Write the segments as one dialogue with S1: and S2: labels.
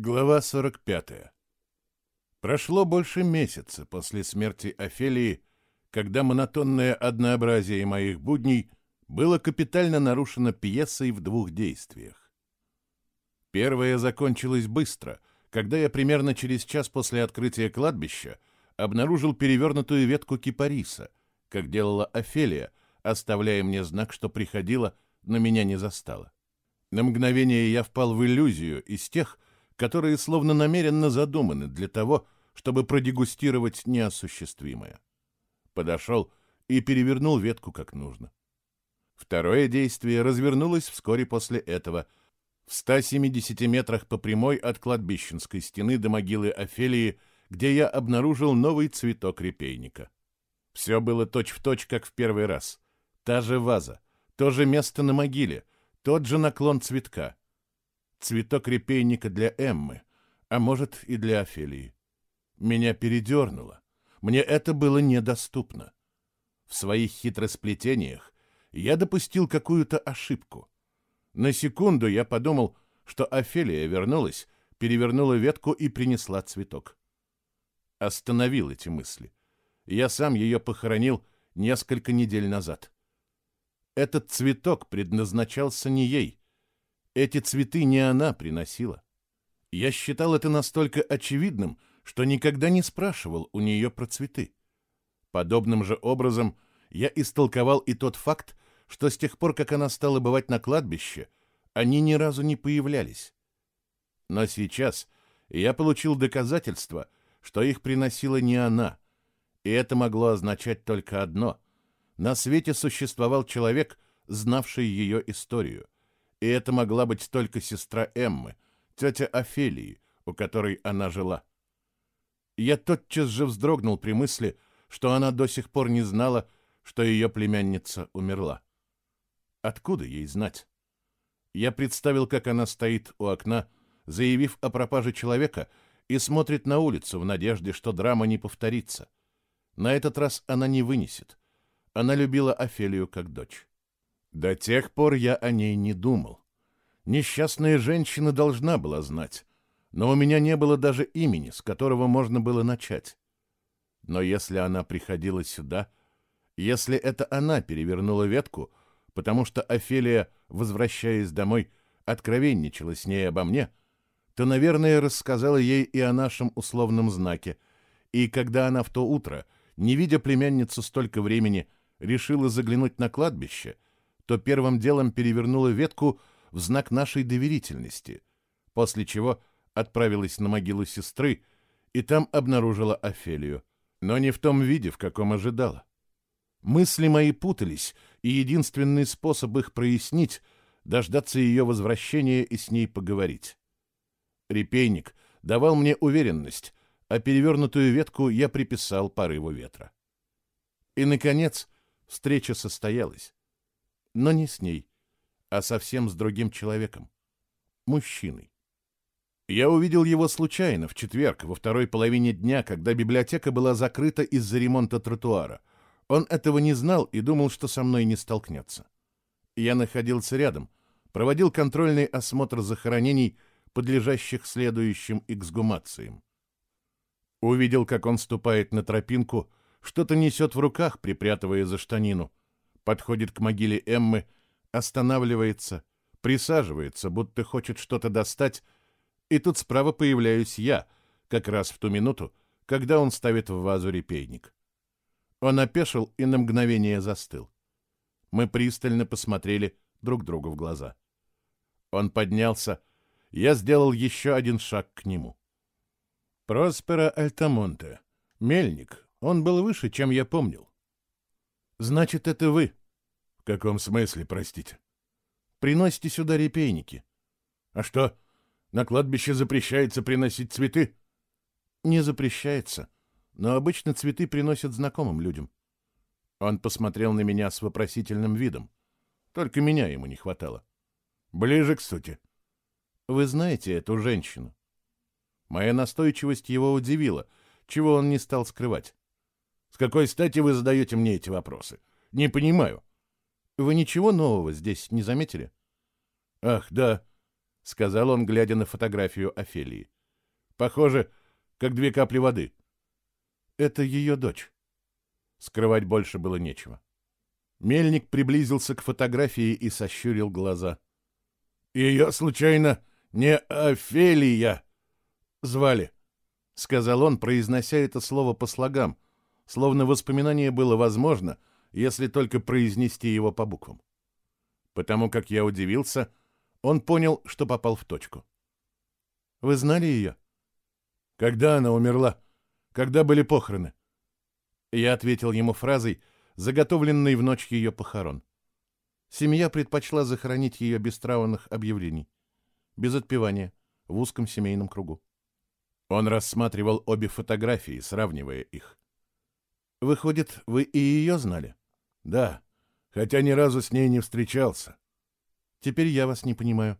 S1: Глава 45. Прошло больше месяца после смерти Офелии, когда монотонное однообразие моих будней было капитально нарушено пьесой в двух действиях. Первое закончилось быстро, когда я примерно через час после открытия кладбища обнаружил перевернутую ветку кипариса, как делала Офелия, оставляя мне знак, что приходила, но меня не застала. На мгновение я впал в иллюзию из тех, которые словно намеренно задуманы для того, чтобы продегустировать неосуществимое. Подошел и перевернул ветку как нужно. Второе действие развернулось вскоре после этого, в 170 метрах по прямой от кладбищенской стены до могилы Офелии, где я обнаружил новый цветок репейника. Все было точь-в-точь, точь, как в первый раз. Та же ваза, то же место на могиле, тот же наклон цветка — цветок репейника для Эммы, а может и для Офелии. Меня передернуло. Мне это было недоступно. В своих хитросплетениях я допустил какую-то ошибку. На секунду я подумал, что Офелия вернулась, перевернула ветку и принесла цветок. Остановил эти мысли. Я сам ее похоронил несколько недель назад. Этот цветок предназначался не ей, эти цветы не она приносила. Я считал это настолько очевидным, что никогда не спрашивал у нее про цветы. Подобным же образом я истолковал и тот факт, что с тех пор, как она стала бывать на кладбище, они ни разу не появлялись. Но сейчас я получил доказательство, что их приносила не она, и это могло означать только одно — на свете существовал человек, знавший ее историю — и это могла быть только сестра Эммы, тетя Офелии, у которой она жила. Я тотчас же вздрогнул при мысли, что она до сих пор не знала, что ее племянница умерла. Откуда ей знать? Я представил, как она стоит у окна, заявив о пропаже человека, и смотрит на улицу в надежде, что драма не повторится. На этот раз она не вынесет. Она любила Офелию как дочь. До тех пор я о ней не думал. Несчастная женщина должна была знать, но у меня не было даже имени, с которого можно было начать. Но если она приходила сюда, если это она перевернула ветку, потому что Офелия, возвращаясь домой, откровенничала с ней обо мне, то, наверное, рассказала ей и о нашем условном знаке, и когда она в то утро, не видя племянницу столько времени, решила заглянуть на кладбище — то первым делом перевернула ветку в знак нашей доверительности, после чего отправилась на могилу сестры и там обнаружила Офелию, но не в том виде, в каком ожидала. Мысли мои путались, и единственный способ их прояснить — дождаться ее возвращения и с ней поговорить. Репейник давал мне уверенность, а перевернутую ветку я приписал порыву ветра. И, наконец, встреча состоялась но не с ней, а совсем с другим человеком, мужчиной. Я увидел его случайно в четверг, во второй половине дня, когда библиотека была закрыта из-за ремонта тротуара. Он этого не знал и думал, что со мной не столкнется. Я находился рядом, проводил контрольный осмотр захоронений, подлежащих следующим эксгумациям. Увидел, как он ступает на тропинку, что-то несет в руках, припрятывая за штанину подходит к могиле Эммы, останавливается, присаживается, будто хочет что-то достать, и тут справа появляюсь я, как раз в ту минуту, когда он ставит в вазу репейник. Он опешил и на мгновение застыл. Мы пристально посмотрели друг другу в глаза. Он поднялся, я сделал еще один шаг к нему. Проспера Альтамонте, мельник, он был выше, чем я помнил. «Значит, это вы?» «В каком смысле, простите?» «Приносите сюда репейники». «А что, на кладбище запрещается приносить цветы?» «Не запрещается, но обычно цветы приносят знакомым людям». Он посмотрел на меня с вопросительным видом. Только меня ему не хватало. «Ближе к сути». «Вы знаете эту женщину?» Моя настойчивость его удивила, чего он не стал скрывать. С какой стати вы задаете мне эти вопросы? Не понимаю. Вы ничего нового здесь не заметили? Ах, да. сказал он, глядя на фотографию Офелии. Похоже, как две капли воды. Это ее дочь. Скрывать больше было нечего. Мельник приблизился к фотографии и сощурил глаза. Ее, случайно, не Офелия звали, — сказал он, произнося это слово по слогам, словно воспоминание было возможно, если только произнести его по буквам. Потому как я удивился, он понял, что попал в точку. «Вы знали ее?» «Когда она умерла? Когда были похороны?» Я ответил ему фразой, заготовленной в ночь ее похорон. Семья предпочла захоронить ее без траурных объявлений, без отпевания, в узком семейном кругу. Он рассматривал обе фотографии, сравнивая их. «Выходит, вы и ее знали?» «Да, хотя ни разу с ней не встречался». «Теперь я вас не понимаю».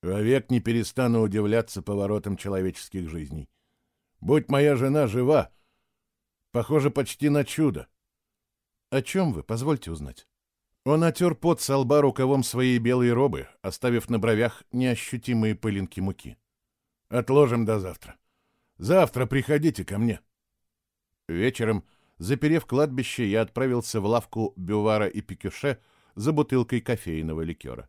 S1: «Вовек не перестану удивляться поворотам человеческих жизней. Будь моя жена жива, похоже почти на чудо». «О чем вы? Позвольте узнать». Он отер пот со лба рукавом своей белой робы, оставив на бровях неощутимые пылинки муки. «Отложим до завтра. Завтра приходите ко мне». Вечером, заперев кладбище, я отправился в лавку Бювара и Пикюше за бутылкой кофейного ликера.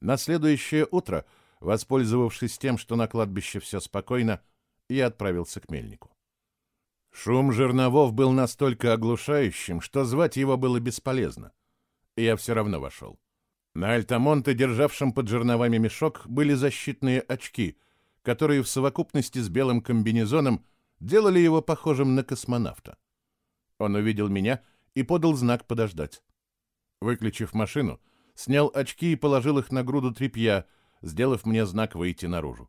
S1: На следующее утро, воспользовавшись тем, что на кладбище все спокойно, я отправился к мельнику. Шум жерновов был настолько оглушающим, что звать его было бесполезно. Я все равно вошел. На Альтамонте, державшем под жерновами мешок, были защитные очки, которые в совокупности с белым комбинезоном делали его похожим на космонавта. Он увидел меня и подал знак подождать. Выключив машину, снял очки и положил их на груду тряпья, сделав мне знак выйти наружу.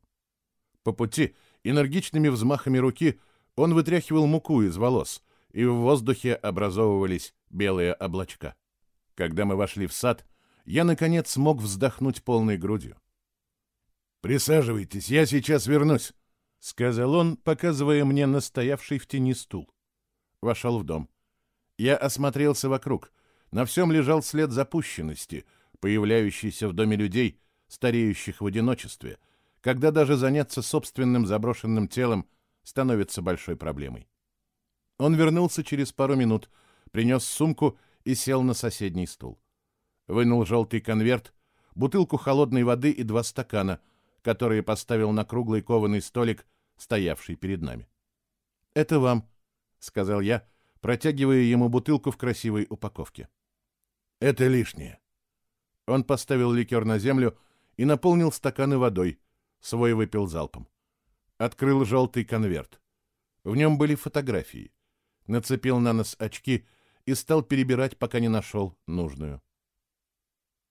S1: По пути, энергичными взмахами руки, он вытряхивал муку из волос, и в воздухе образовывались белые облачка. Когда мы вошли в сад, я, наконец, смог вздохнуть полной грудью. «Присаживайтесь, я сейчас вернусь», — сказал он, показывая мне настоявший в тени стул. Вошел в дом. Я осмотрелся вокруг. На всем лежал след запущенности, появляющийся в доме людей, стареющих в одиночестве, когда даже заняться собственным заброшенным телом становится большой проблемой. Он вернулся через пару минут, принес сумку и сел на соседний стул. Вынул желтый конверт, бутылку холодной воды и два стакана, которые поставил на круглый кованый столик, стоявший перед нами. «Это вам», — сказал я, протягивая ему бутылку в красивой упаковке. «Это лишнее». Он поставил ликер на землю и наполнил стаканы водой, свой выпил залпом. Открыл желтый конверт. В нем были фотографии. Нацепил на нос очки — и стал перебирать, пока не нашел нужную.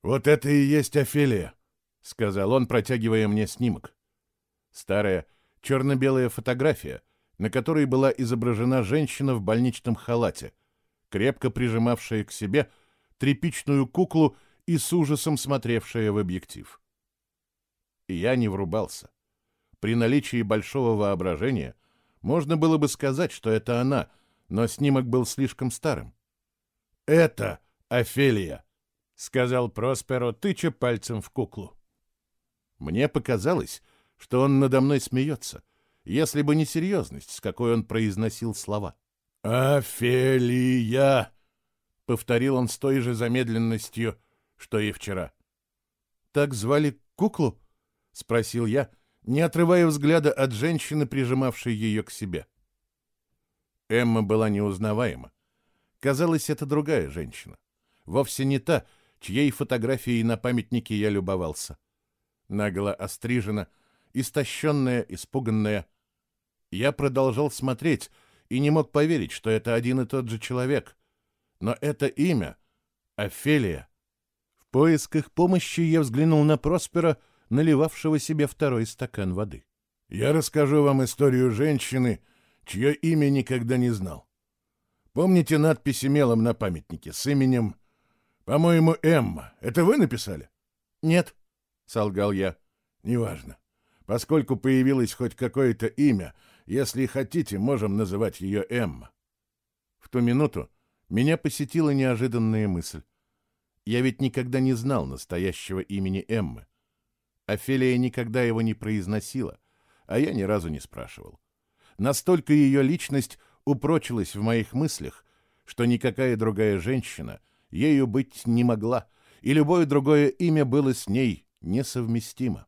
S1: «Вот это и есть Офелия», — сказал он, протягивая мне снимок. Старая черно-белая фотография, на которой была изображена женщина в больничном халате, крепко прижимавшая к себе тряпичную куклу и с ужасом смотревшая в объектив. Я не врубался. При наличии большого воображения можно было бы сказать, что это она, но снимок был слишком старым. «Это Офелия», — сказал Просперо, тыча пальцем в куклу. Мне показалось, что он надо мной смеется, если бы не серьезность, с какой он произносил слова. «Офелия!» — повторил он с той же замедленностью, что и вчера. «Так звали куклу?» — спросил я, не отрывая взгляда от женщины, прижимавшей ее к себе. Эмма была неузнаваема. Казалось, это другая женщина. Вовсе не та, чьей фотографией на памятнике я любовался. Наголо острижена, истощенная, испуганная. Я продолжал смотреть и не мог поверить, что это один и тот же человек. Но это имя — Офелия. В поисках помощи я взглянул на Проспера, наливавшего себе второй стакан воды. «Я расскажу вам историю женщины, чье имя никогда не знал. Помните надписи мелом на памятнике с именем, по-моему, Эмма? Это вы написали? Нет, солгал я. Неважно. Поскольку появилось хоть какое-то имя, если хотите, можем называть ее Эмма. В ту минуту меня посетила неожиданная мысль. Я ведь никогда не знал настоящего имени Эммы. Офелия никогда его не произносила, а я ни разу не спрашивал. Настолько ее личность упрочилась в моих мыслях, что никакая другая женщина ею быть не могла, и любое другое имя было с ней несовместимо.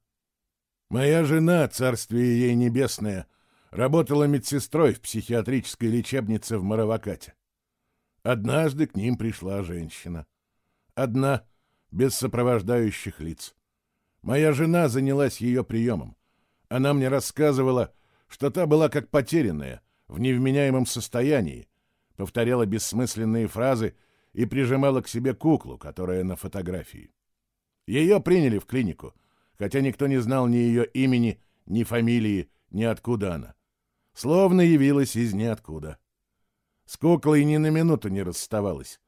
S2: Моя жена, царствие ей небесное, работала медсестрой в психиатрической лечебнице в Маравакате. Однажды к ним пришла женщина. Одна, без сопровождающих лиц. Моя жена занялась ее приемом. Она мне рассказывала, что та была как потерянная, в невменяемом состоянии, повторяла бессмысленные фразы и прижимала к себе куклу, которая на фотографии. Ее приняли в клинику, хотя никто не знал ни ее имени, ни фамилии, ни откуда она. Словно явилась из ниоткуда. С куклой ни на минуту не расставалась.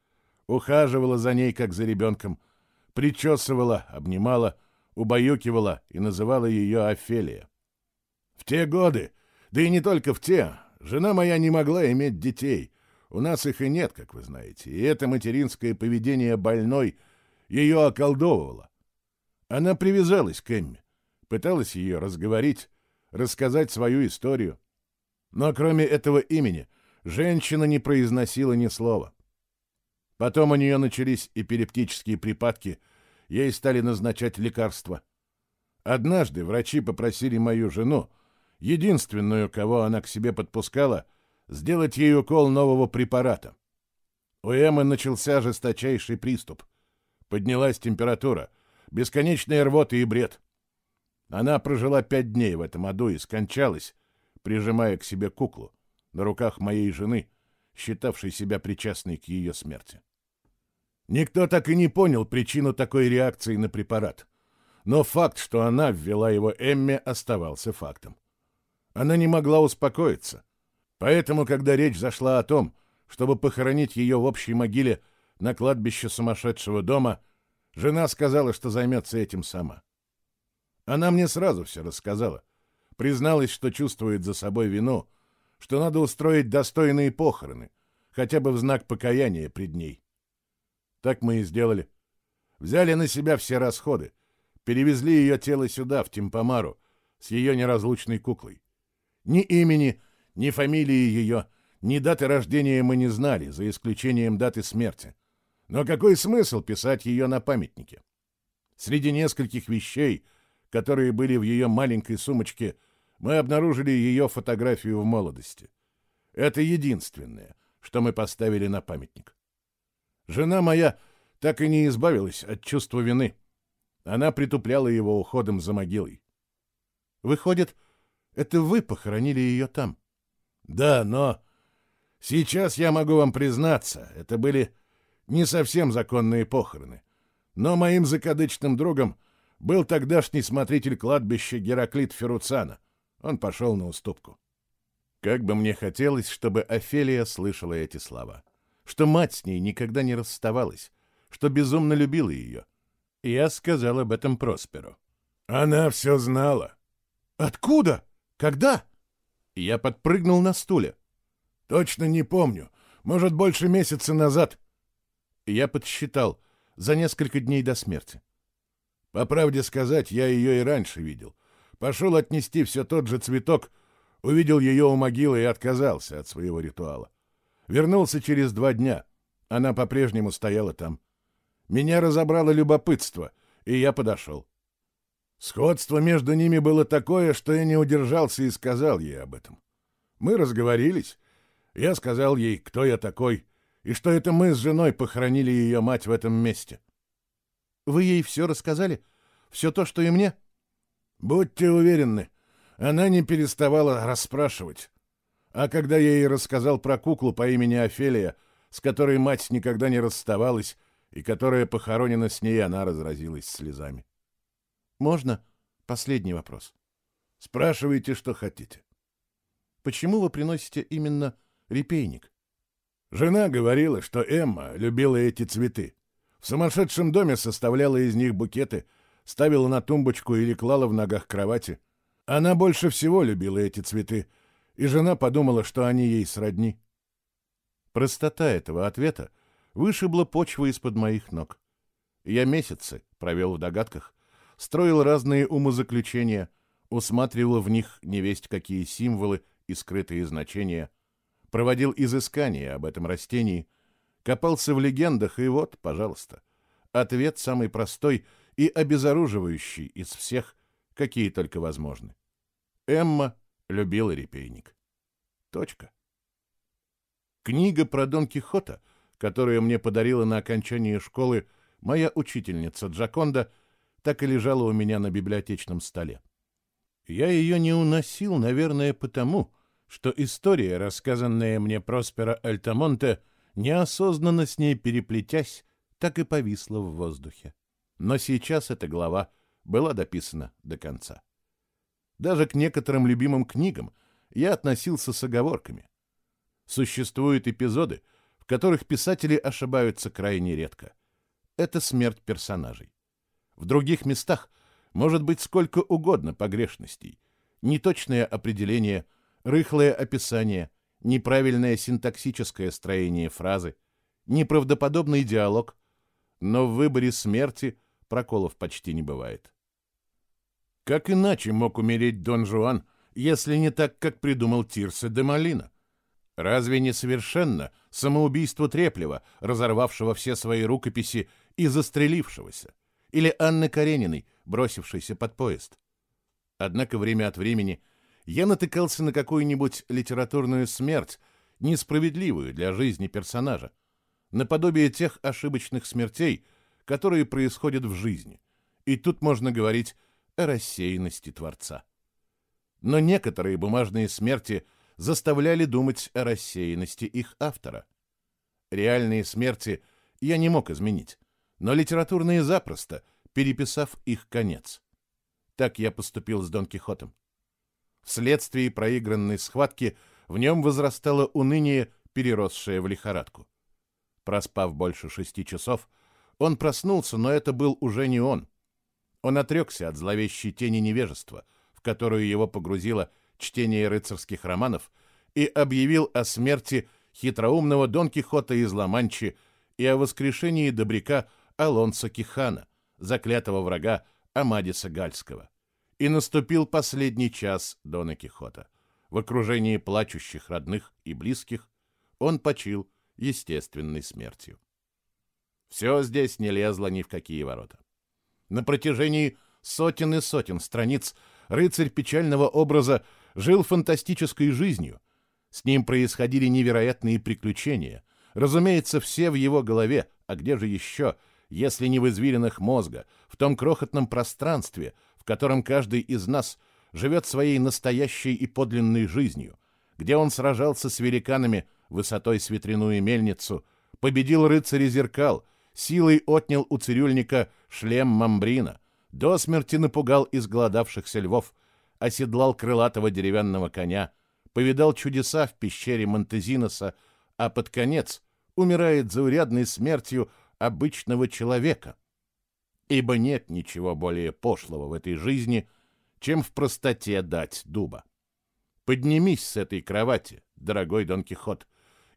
S2: Ухаживала за ней, как за ребенком, причесывала, обнимала, убаюкивала и называла ее Офелия. В те годы, да и не только в те, жена моя не могла иметь детей. У нас их и нет, как вы знаете, и это материнское поведение больной ее околдовывало. Она привязалась к Эмме, пыталась ее разговорить, рассказать свою историю. Но кроме этого имени женщина не произносила ни слова. Потом у нее начались эпилептические припадки, ей стали назначать лекарства. Однажды врачи попросили мою жену, единственную, кого она к себе подпускала, сделать ей укол нового препарата. У Эммы начался жесточайший приступ. Поднялась температура, бесконечные рвоты и бред. Она прожила пять дней в этом аду и скончалась, прижимая к себе куклу на руках моей жены, считавшей себя причастной к ее смерти. Никто так и не понял причину такой реакции на препарат. Но факт, что она ввела его Эмме, оставался фактом. Она не могла успокоиться. Поэтому, когда речь зашла о том, чтобы похоронить ее в общей могиле на кладбище сумасшедшего дома, жена сказала, что займется этим сама. Она мне сразу все рассказала. Призналась, что чувствует за собой вину, что надо устроить достойные похороны, хотя бы в знак покаяния пред ней. Так мы и сделали. Взяли на себя все расходы, перевезли ее тело сюда, в Тимпомару, с ее неразлучной куклой. Ни имени, ни фамилии ее, ни даты рождения мы не знали, за исключением даты смерти. Но какой смысл писать ее на памятнике? Среди нескольких вещей, которые были в ее маленькой сумочке, мы обнаружили ее фотографию в молодости. Это единственное, что мы поставили на памятник. Жена моя так и не избавилась от чувства вины. Она притупляла его уходом за могилой. Выходит, это вы похоронили ее там? Да, но сейчас я могу вам признаться, это были не совсем законные похороны. Но моим закадычным другом был тогдашний смотритель кладбища Гераклит Феруцана. Он пошел на уступку. Как бы мне хотелось, чтобы Офелия слышала эти слова. Что мать с ней никогда не расставалась, что безумно любила ее. Я сказал об этом Просперу. Она все знала.
S1: Откуда? Когда? Я подпрыгнул на стуле.
S2: Точно не помню. Может, больше месяца назад.
S1: Я подсчитал. За несколько дней до смерти.
S2: По правде сказать, я ее и раньше видел. Пошел отнести все тот же цветок, увидел ее у могилы и отказался от своего ритуала. Вернулся через два дня. Она по-прежнему стояла там. Меня разобрало любопытство, и я подошел. Сходство между ними было такое, что я не удержался и сказал ей об этом. Мы разговорились. Я сказал ей, кто я такой, и что это мы с женой похоронили ее мать в этом месте.
S1: Вы ей все рассказали? Все то, что и мне?
S2: Будьте уверены, она не переставала расспрашивать. А когда я ей рассказал про куклу по имени Офелия, с которой мать никогда не расставалась и которая похоронена с ней, она разразилась слезами.
S1: Можно последний вопрос?
S2: Спрашивайте, что хотите.
S1: Почему вы приносите именно репейник?
S2: Жена говорила, что Эмма любила эти цветы. В сумасшедшем доме составляла из них букеты, ставила на тумбочку или клала в ногах кровати. Она больше всего любила эти цветы, и жена подумала, что они ей сродни.
S1: Простота этого ответа вышибла почву из-под моих ног. Я месяцы провел в догадках, строил разные умозаключения, усматривал в них невесть какие символы и скрытые значения, проводил изыскания об этом растении, копался в легендах, и вот, пожалуйста, ответ самый простой и обезоруживающий из всех, какие только возможны. Эмма любила репейник. Точка. Книга про Дон Кихота, которую мне подарила на окончании школы моя учительница Джаконда, так и лежала у меня на библиотечном столе. Я ее не уносил, наверное, потому, что история, рассказанная мне Проспера Альтамонте, неосознанно с ней переплетясь, так и повисла в воздухе. Но сейчас эта глава была дописана до конца. Даже к некоторым любимым книгам я относился с оговорками. Существуют эпизоды, в которых писатели ошибаются крайне редко. Это смерть персонажей. В других местах может быть сколько угодно погрешностей. Неточное определение, рыхлое описание, неправильное синтаксическое строение фразы, неправдоподобный диалог, но в выборе смерти проколов почти не бывает. Как иначе мог умереть Дон Жуан, если не так, как придумал Тирсе де Малина? Разве не совершенно самоубийство Треплева, разорвавшего все свои рукописи и застрелившегося? Или Анны Карениной, бросившейся под поезд? Однако время от времени я натыкался на какую-нибудь литературную смерть, несправедливую для жизни персонажа, наподобие тех ошибочных смертей, которые происходят в жизни. И тут можно говорить о рассеянности Творца. Но некоторые бумажные смерти – заставляли думать о рассеянности их автора. Реальные смерти я не мог изменить, но литературные запросто, переписав их конец. Так я поступил с Дон Кихотом. Вследствие проигранной схватки в нем возрастало уныние, переросшее в лихорадку. Проспав больше шести часов, он проснулся, но это был уже не он. Он отрекся от зловещей тени невежества, в которую его погрузило чтение рыцарских романов и объявил о смерти хитроумного Дон Кихота из Ла-Манчи и о воскрешении добряка Алонса Кихана, заклятого врага Амадиса Гальского. И наступил последний час Дона Кихота. В окружении плачущих родных и близких он почил естественной смертью. Все здесь не лезло ни в какие ворота. На протяжении сотен и сотен страниц рыцарь печального образа жил фантастической жизнью. С ним происходили невероятные приключения. Разумеется, все в его голове, а где же еще, если не в извилинах мозга, в том крохотном пространстве, в котором каждый из нас живет своей настоящей и подлинной жизнью, где он сражался с великанами высотой с ветряную мельницу, победил рыцаря зеркал, силой отнял у цирюльника шлем мамбрина, до смерти напугал изголодавшихся львов, оседлал крылатого деревянного коня, повидал чудеса в пещере Монтезиноса, а под конец умирает заурядной смертью обычного человека. Ибо нет ничего более пошлого в этой жизни, чем в простоте дать дуба. Поднимись с этой кровати, дорогой Дон Кихот,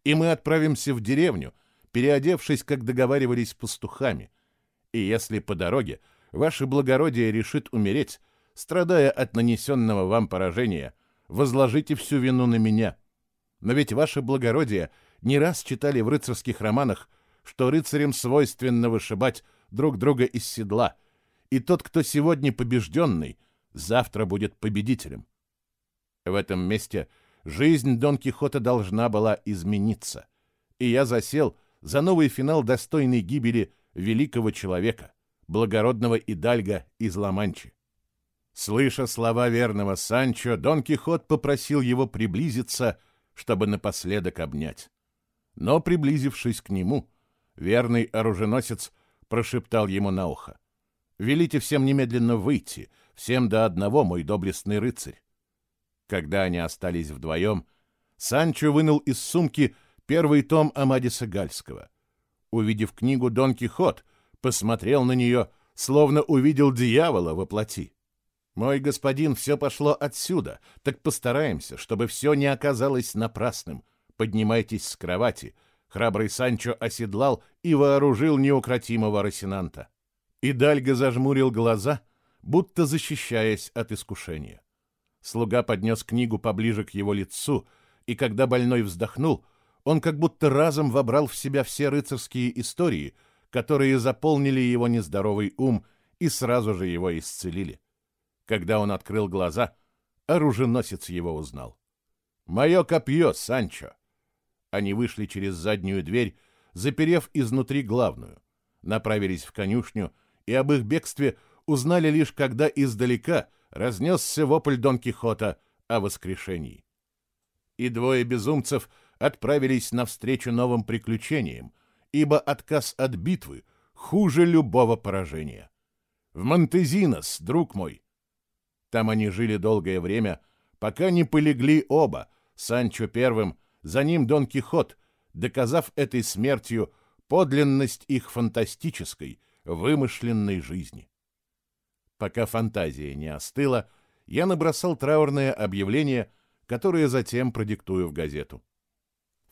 S1: и мы отправимся в деревню, переодевшись, как договаривались пастухами. И если по дороге ваше благородие решит умереть, страдая от нанесенного вам поражения, возложите всю вину на меня. Но ведь ваше благородие не раз читали в рыцарских романах, что рыцарям свойственно вышибать друг друга из седла, и тот, кто сегодня побежденный, завтра будет победителем. В этом месте жизнь Дон Кихота должна была измениться, и я засел за новый финал достойной гибели великого человека, благородного Идальга из Ла-Манчи. Слыша слова верного Санчо, Дон Кихот попросил его приблизиться, чтобы напоследок обнять. Но, приблизившись к нему, верный оруженосец прошептал ему на ухо. «Велите всем немедленно выйти, всем до одного, мой доблестный рыцарь». Когда они остались вдвоем, Санчо вынул из сумки первый том Амадиса Гальского. Увидев книгу, Дон Кихот посмотрел на нее, словно увидел дьявола во плоти. «Мой господин, все пошло отсюда, так постараемся, чтобы все не оказалось напрасным. Поднимайтесь с кровати». Храбрый Санчо оседлал и вооружил неукротимого Росинанта. Идальго зажмурил глаза, будто защищаясь от искушения. Слуга поднес книгу поближе к его лицу, и когда больной вздохнул, он как будто разом вобрал в себя все рыцарские истории, которые заполнили его нездоровый ум и сразу же его исцелили. Когда он открыл глаза, оруженосец его узнал. «Мое копье, Санчо!» Они вышли через заднюю дверь, заперев изнутри главную, направились в конюшню и об их бегстве узнали лишь, когда издалека разнесся вопль Дон Кихота о воскрешении. И двое безумцев отправились навстречу новым приключениям, ибо отказ от битвы хуже любого поражения. В Монтезинос, друг мой. Там они жили долгое время, пока не полегли оба, Санчо первым, за ним Дон Кихот, доказав этой смертью подлинность их фантастической, вымышленной жизни. Пока фантазия не остыла, я набросал траурное объявление, которое затем продиктую в газету.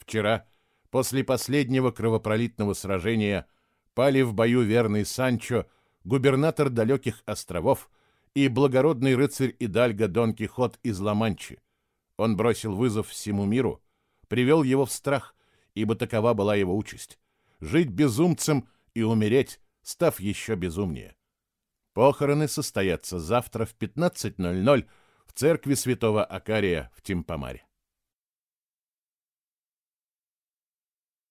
S1: Вчера, после последнего кровопролитного сражения, пали в бою верный Санчо, губернатор далеких островов и благородный рыцарь Идальго Дон Кихот из Ла-Манчи. Он бросил вызов всему миру, привел его в страх, ибо такова была его участь — жить безумцем и умереть, став еще безумнее. Похороны состоятся завтра в 15.00 в церкви святого Акария в Тимпомаре.